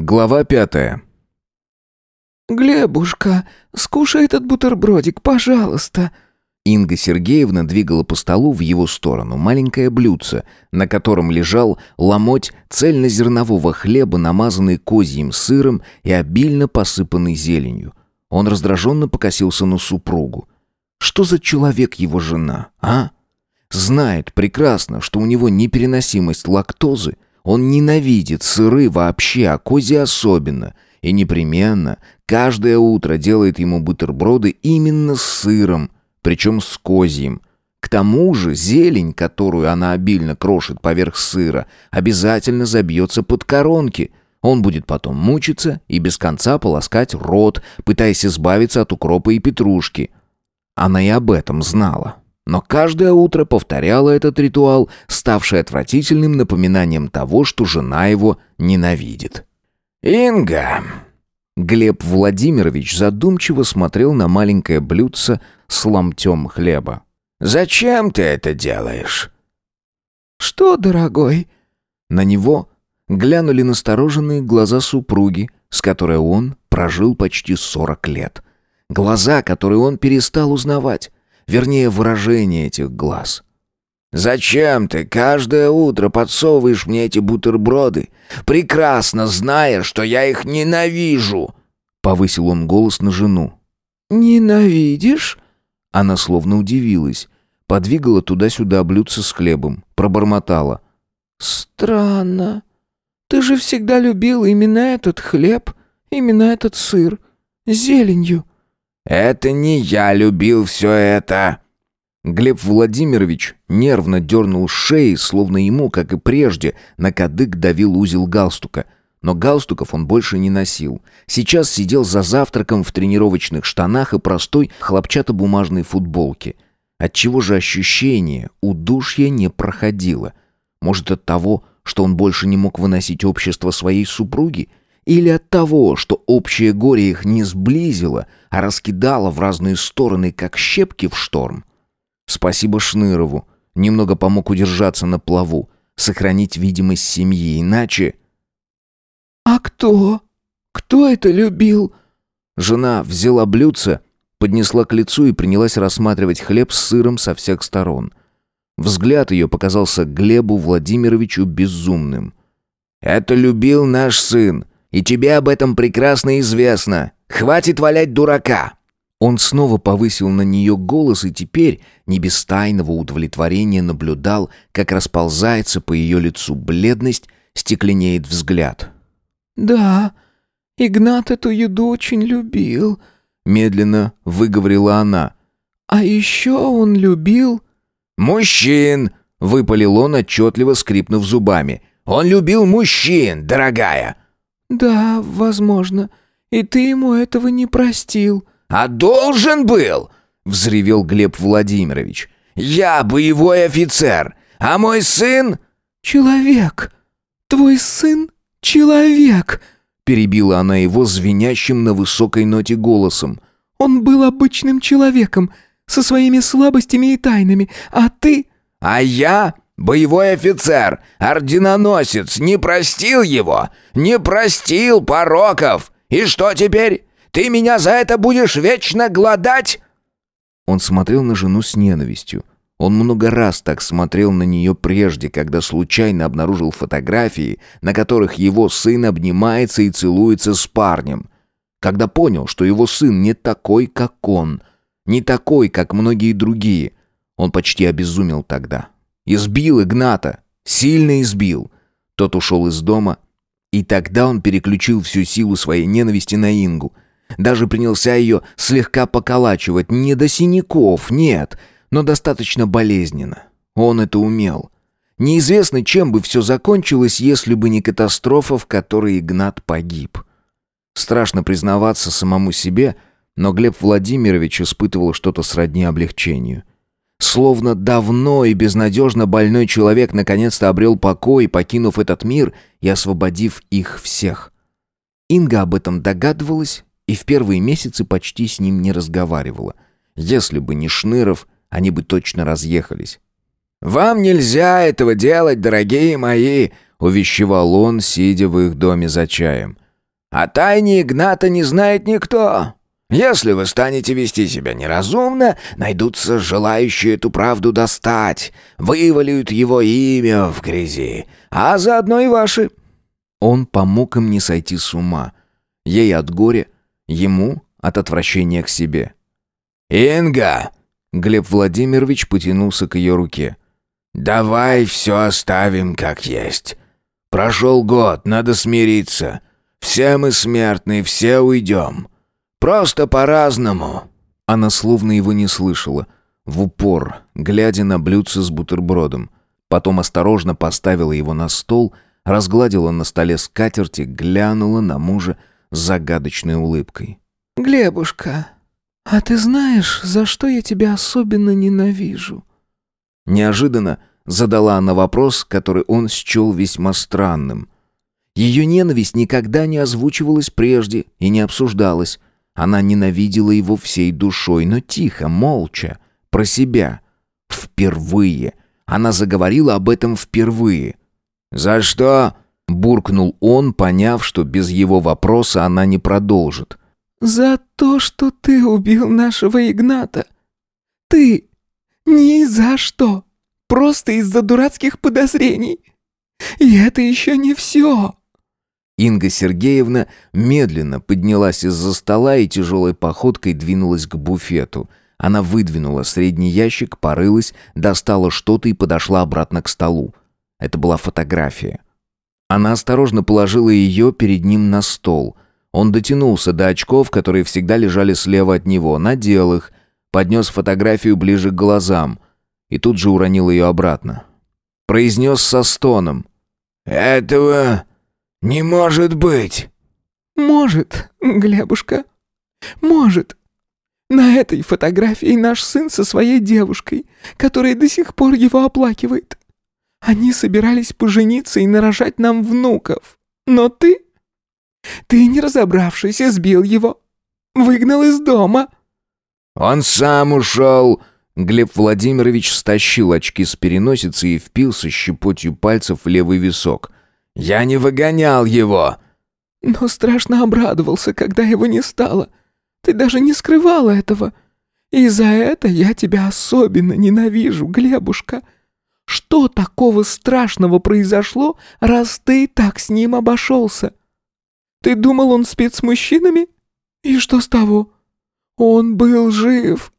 Глава пятая. «Глебушка, скушай этот бутербродик, пожалуйста». Инга Сергеевна двигала по столу в его сторону маленькое блюдце, на котором лежал ломоть цельнозернового хлеба, намазанный козьим сыром и обильно посыпанный зеленью. Он раздраженно покосился на супругу. Что за человек его жена, а? Знает прекрасно, что у него непереносимость лактозы, он ненавидит сыры вообще, а кози особенно, и непременно каждое утро делает ему бутерброды именно с сыром, причем с козьим. К тому же зелень, которую она обильно крошит поверх сыра, обязательно забьется под коронки. Он будет потом мучиться и без конца полоскать рот, пытаясь избавиться от укропа и петрушки. Она и об этом знала. Но каждое утро повторяла этот ритуал, ставший отвратительным напоминанием того, что жена его ненавидит. «Инга!» Глеб Владимирович задумчиво смотрел на маленькое блюдце с ломтем хлеба. «Зачем ты это делаешь?» «Что, дорогой?» На него глянули настороженные глаза супруги, с которой он прожил почти сорок лет. Глаза, которые он перестал узнавать. Вернее, выражение этих глаз. «Зачем ты каждое утро подсовываешь мне эти бутерброды, прекрасно зная, что я их ненавижу?» Повысил он голос на жену. «Ненавидишь?» Она словно удивилась. Подвигала туда-сюда блюдце с хлебом. Пробормотала. «Странно. Ты же всегда любил именно этот хлеб, именно этот сыр, зеленью». «Это не я любил все это!» Глеб Владимирович нервно дернул шеи, словно ему, как и прежде, на кадык давил узел галстука. Но галстуков он больше не носил. Сейчас сидел за завтраком в тренировочных штанах и простой хлопчатобумажной футболке. Отчего же ощущение удушья не проходило? Может, от того, что он больше не мог выносить общество своей супруги? Или от того, что общее горе их не сблизило, а раскидало в разные стороны, как щепки в шторм? Спасибо Шнырову. Немного помог удержаться на плаву, сохранить видимость семьи, иначе... «А кто? Кто это любил?» Жена взяла блюдце, поднесла к лицу и принялась рассматривать хлеб с сыром со всех сторон. Взгляд ее показался Глебу Владимировичу безумным. «Это любил наш сын, и тебе об этом прекрасно известно. Хватит валять дурака!» Он снова повысил на нее голос и теперь, не без тайного удовлетворения, наблюдал, как расползается по ее лицу бледность, стекленеет взгляд. «Да, Игнат эту еду очень любил», — медленно выговорила она. «А еще он любил...» «Мужчин!» — выпалил он, отчетливо скрипнув зубами. «Он любил мужчин, дорогая!» «Да, возможно. И ты ему этого не простил». «А должен был!» — взревел Глеб Владимирович. «Я боевой офицер, а мой сын...» «Человек! Твой сын — человек!» — перебила она его звенящим на высокой ноте голосом. «Он был обычным человеком, со своими слабостями и тайнами, а ты...» «А я боевой офицер, орденоносец, не простил его, не простил пороков. И что теперь? Ты меня за это будешь вечно гладать?» Он смотрел на жену с ненавистью. Он много раз так смотрел на нее прежде, когда случайно обнаружил фотографии, на которых его сын обнимается и целуется с парнем. Когда понял, что его сын не такой, как он, не такой, как многие другие. Он почти обезумел тогда. Избил Игната, сильно избил. Тот ушел из дома, и тогда он переключил всю силу своей ненависти на Ингу — даже принялся ее слегка поколачивать, не до синяков, нет, но достаточно болезненно. Он это умел. Неизвестно, чем бы все закончилось, если бы не катастрофа, в которой Игнат погиб. Страшно признаваться самому себе, но Глеб Владимирович испытывал что-то сродни облегчению. Словно давно и безнадежно больной человек наконец-то обрел покой, покинув этот мир и освободив их всех. Инга об этом догадывалась и в первые месяцы почти с ним не разговаривала. Если бы не Шныров, они бы точно разъехались. «Вам нельзя этого делать, дорогие мои!» — увещевал он, сидя в их доме за чаем. О тайне Игната не знает никто. Если вы станете вести себя неразумно, найдутся желающие эту правду достать, вывалят его имя в грязи, а заодно и ваши». Он помог им не сойти с ума. Ей от горя, ему от отвращения к себе. «Инга!» Глеб Владимирович потянулся к ее руке. «Давай все оставим как есть. Прошел год, надо смириться. Все мы смертны, все уйдем. Просто по-разному». Она словно его не слышала, в упор, глядя на блюдце с бутербродом. Потом осторожно поставила его на стол, разгладила на столе скатерти, глянула на мужа с загадочной улыбкой. «Глебушка, а ты знаешь, за что я тебя особенно ненавижу?» Неожиданно задала она вопрос, который он счел весьма странным. Ее ненависть никогда не озвучивалась прежде и не обсуждалась. Она ненавидела его всей душой, но тихо, молча, про себя. Впервые. Она заговорила об этом впервые. «За что?» — буркнул он, поняв, что без его вопроса она не продолжит. «За то, что ты убил нашего Игната. Ты! Ни за что! Просто из-за дурацких подозрений! И это еще не все!» Инга Сергеевна медленно поднялась из-за стола и тяжелой походкой двинулась к буфету. Она выдвинула средний ящик, порылась, достала что-то и подошла обратно к столу. Это была фотография. Она осторожно положила ее перед ним на стол. Он дотянулся до очков, которые всегда лежали слева от него, надел их, поднес фотографию ближе к глазам и тут же уронил ее обратно. Произнес со стоном. «Этого не может быть!» «Может, Глебушка, может. На этой фотографии наш сын со своей девушкой, которая до сих пор его оплакивает. Они собирались пожениться и нарожать нам внуков. Но ты... Ты, не разобравшись, избил его. Выгнал из дома». «Он сам ушел!» Глеб Владимирович стащил очки с переносицы и впился щепотью пальцев в левый висок. «Я не выгонял его!» «Но страшно обрадовался, когда его не стало. Ты даже не скрывала этого. И за это я тебя особенно ненавижу, Глебушка. Что такого страшного произошло, раз ты так с ним обошелся? Ты думал, он спит с мужчинами? И что с того? Он был жив,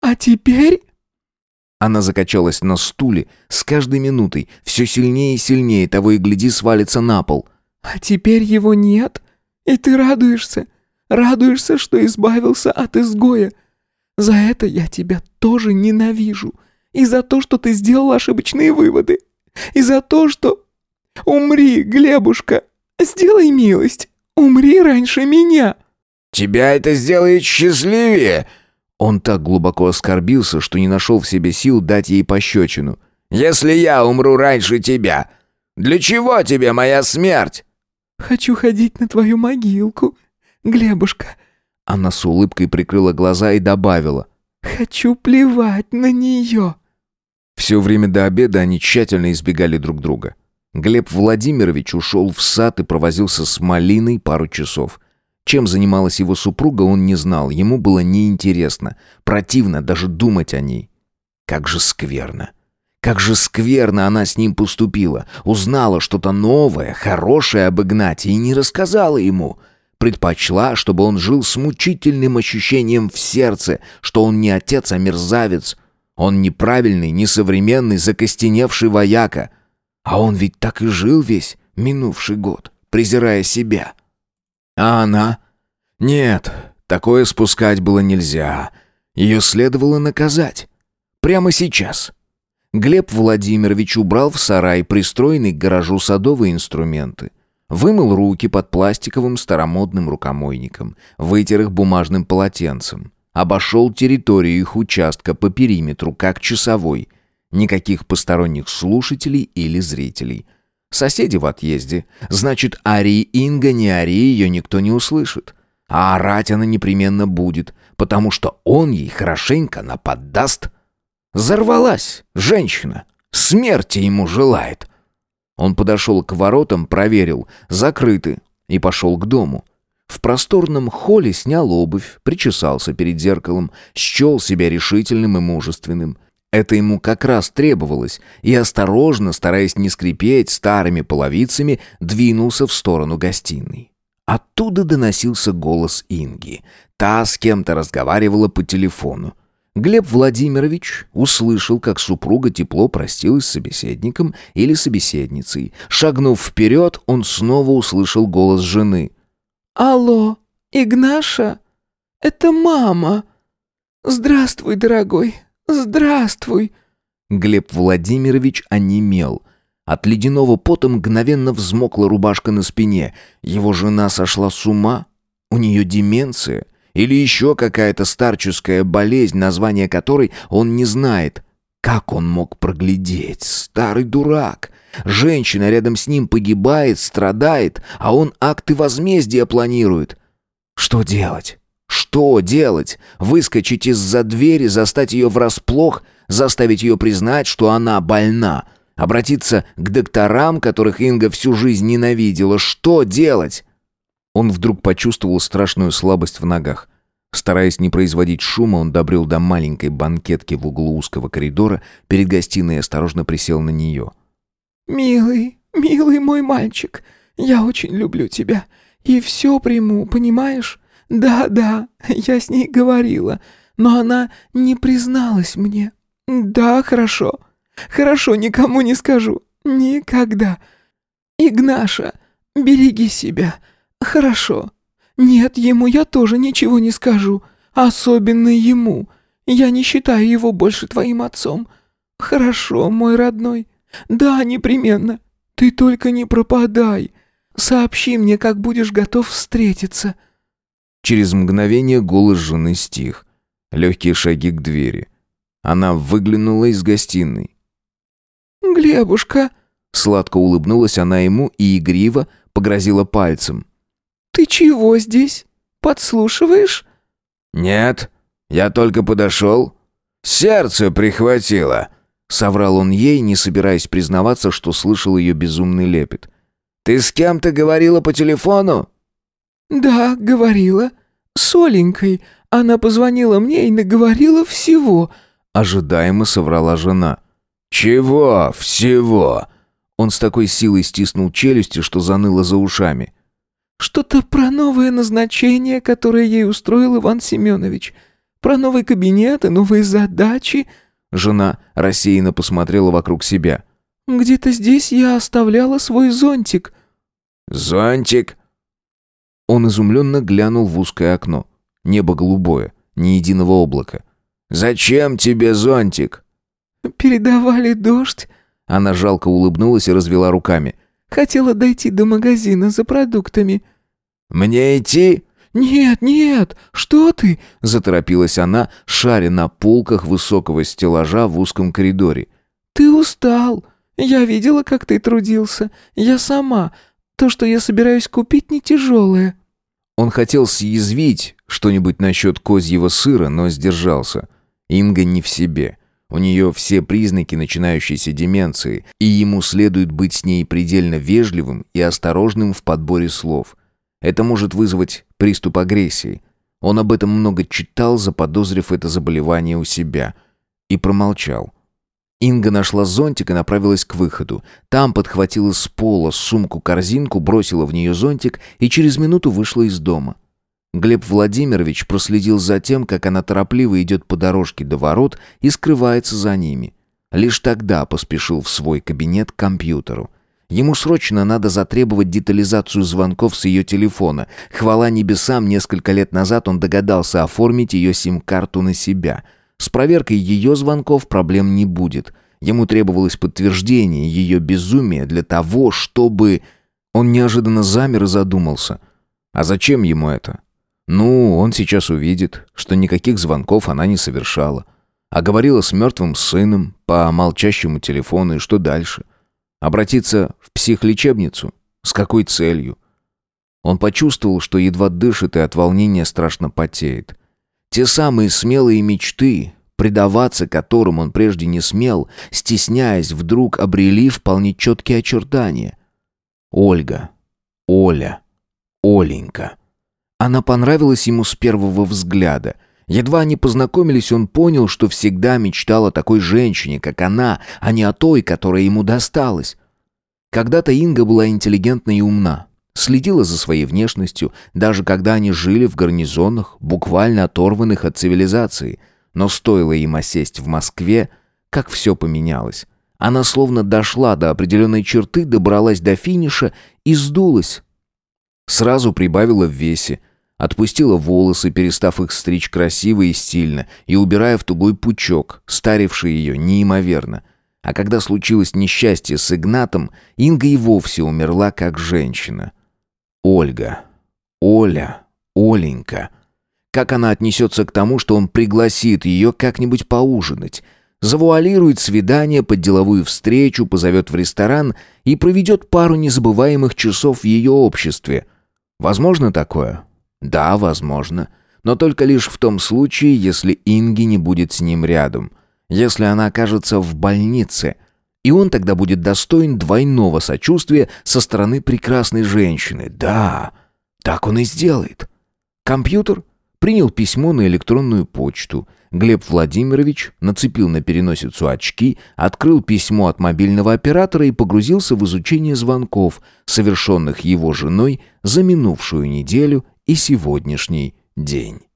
«А теперь...» Она закачалась на стуле, с каждой минутой все сильнее и сильнее, того и гляди свалится на пол. «А теперь его нет, и ты радуешься, радуешься, что избавился от изгоя. За это я тебя тоже ненавижу, и за то, что ты сделал ошибочные выводы, и за то, что... Умри, Глебушка, сделай милость, умри раньше меня». «Тебя это сделает счастливее!» Он так глубоко оскорбился, что не нашел в себе сил дать ей пощечину. «Если я умру раньше тебя, для чего тебе моя смерть?» «Хочу ходить на твою могилку, Глебушка». Она с улыбкой прикрыла глаза и добавила. «Хочу плевать на нее». Все время до обеда они тщательно избегали друг друга. Глеб Владимирович ушел в сад и провозился с малиной пару часов. Чем занималась его супруга, он не знал, ему было неинтересно, противно даже думать о ней. Как же скверно. Как же скверно она с ним поступила. Узнала что-то новое, хорошее об Игнате и не рассказала ему. Предпочла, чтобы он жил с мучительным ощущением в сердце, что он не отец, а мерзавец. Он неправильный, несовременный, закостеневший вояка. А он ведь так и жил весь минувший год, презирая себя. А она? Нет, такое спускать было нельзя. Ее следовало наказать. Прямо сейчас. Глеб Владимирович убрал в сарай пристроенный к гаражу садовые инструменты. Вымыл руки под пластиковым старомодным рукомойником, вытер их бумажным полотенцем. Обошел территорию их участка по периметру, как часовой. Никаких посторонних слушателей или зрителей – Соседи в отъезде. Значит, Ари Инга, не Ари, ее никто не услышит. А орать она непременно будет, потому что он ей хорошенько наподдаст. Зарвалась женщина. Смерти ему желает. Он подошел к воротам, проверил. Закрыты. и пошел к дому. В просторном холле снял обувь, причесался перед зеркалом, счел себя решительным и мужественным. Это ему как раз требовалось, и осторожно, стараясь не скрипеть старыми половицами, двинулся в сторону гостиной. Оттуда доносился голос Инги. Та с кем-то разговаривала по телефону. Глеб Владимирович услышал, как супруга тепло простилась с собеседником или собеседницей. Шагнув вперед, он снова услышал голос жены. «Алло, Игнаша? Это мама. Здравствуй, дорогой, здравствуй!» Глеб Владимирович онемел. От ледяного пота мгновенно взмокла рубашка на спине. Его жена сошла с ума? У нее деменция? Или еще какая-то старческая болезнь, название которой он не знает? Как он мог проглядеть? Старый дурак! Женщина рядом с ним погибает, страдает, а он акты возмездия планирует. Что делать? Что делать? Выскочить из-за двери, застать ее врасплох, заставить ее признать, что она больна, обратиться к докторам, которых Инга всю жизнь ненавидела. Что делать? Он вдруг почувствовал страшную слабость в ногах. Стараясь не производить шума, он добрел до маленькой банкетки в углу узкого коридора, перед гостиной и осторожно присел на нее. «Милый, милый мой мальчик, я очень люблю тебя и все приму, понимаешь? Да-да, я с ней говорила, но она не призналась мне. Да, хорошо, хорошо, никому не скажу, никогда. Игнаша, береги себя, хорошо. Нет, ему я тоже ничего не скажу, особенно ему. Я не считаю его больше твоим отцом. Хорошо, мой родной». «Да, непременно. Ты только не пропадай. Сообщи мне, как будешь готов встретиться». Через мгновение голос жены стих. Легкие шаги к двери. Она выглянула из гостиной. «Глебушка!» Сладко улыбнулась она ему и игриво погрозила пальцем. «Ты чего здесь? Подслушиваешь?» «Нет, я только подошел. Сердце прихватило», Соврал он ей, не собираясь признаваться, что слышал ее безумный лепет. «Ты с кем-то говорила по телефону?» «Да, говорила. С Оленькой. Она позвонила мне и наговорила всего», — ожидаемо соврала жена. «Чего всего?» Он с такой силой стиснул челюсти, что заныло за ушами. «Что-то про новое назначение, которое ей устроил Иван Семенович. Про новый кабинет и новые задачи», Жена рассеянно посмотрела вокруг себя. «Где-то здесь я оставляла свой зонтик». «Зонтик?» Он изумленно глянул в узкое окно. Небо голубое, ни единого облака. «Зачем тебе зонтик?» «Передавали дождь». Она жалко улыбнулась и развела руками. «Хотела дойти до магазина за продуктами». «Мне идти?» «Нет, нет, что ты?» – заторопилась она, шаря на полках высокого стеллажа в узком коридоре. «Ты устал. Я видела, как ты трудился. Я сама. То, что я собираюсь купить, не тяжелое». Он хотел съязвить что-нибудь насчет козьего сыра, но сдержался. Инга не в себе. У нее все признаки начинающейся деменции, и ему следует быть с ней предельно вежливым и осторожным в подборе слов. Это может вызвать приступ агрессии. Он об этом много читал, заподозрив это заболевание у себя. И промолчал. Инга нашла зонтик и направилась к выходу. Там подхватила с пола сумку-корзинку, бросила в нее зонтик и через минуту вышла из дома. Глеб Владимирович проследил за тем, как она торопливо идет по дорожке до ворот и скрывается за ними. Лишь тогда поспешил в свой кабинет к компьютеру. Ему срочно надо затребовать детализацию звонков с ее телефона. Хвала небесам, несколько лет назад он догадался оформить ее сим-карту на себя. С проверкой ее звонков проблем не будет. Ему требовалось подтверждение ее безумия для того, чтобы... Он неожиданно замер и задумался. А зачем ему это? Ну, он сейчас увидит, что никаких звонков она не совершала. А говорила с мертвым сыном по молчащему телефону, и что дальше? — Обратиться в психлечебницу? С какой целью? Он почувствовал, что едва дышит и от волнения страшно потеет. Те самые смелые мечты, предаваться которым он прежде не смел, стесняясь, вдруг обрели вполне четкие очертания. Ольга. Оля. Оленька. Она понравилась ему с первого взгляда. Едва они познакомились, он понял, что всегда мечтал о такой женщине, как она, а не о той, которая ему досталась. Когда-то Инга была интеллигентна и умна, следила за своей внешностью, даже когда они жили в гарнизонах, буквально оторванных от цивилизации. Но стоило им осесть в Москве, как все поменялось. Она словно дошла до определенной черты, добралась до финиша и сдулась. Сразу прибавила в весе, отпустила волосы, перестав их стричь красиво и стильно, и убирая в тугой пучок, старивший ее неимоверно. А когда случилось несчастье с Игнатом, Инга и вовсе умерла как женщина. Ольга. Оля. Оленька. Как она отнесется к тому, что он пригласит ее как-нибудь поужинать? Завуалирует свидание под деловую встречу, позовет в ресторан и проведет пару незабываемых часов в ее обществе. Возможно такое? Да, возможно. Но только лишь в том случае, если Инги не будет с ним рядом. Если она окажется в больнице – и он тогда будет достоин двойного сочувствия со стороны прекрасной женщины. Да, так он и сделает. Компьютер принял письмо на электронную почту. Глеб Владимирович нацепил на переносицу очки, открыл письмо от мобильного оператора и погрузился в изучение звонков, совершенных его женой за минувшую неделю и сегодняшний день.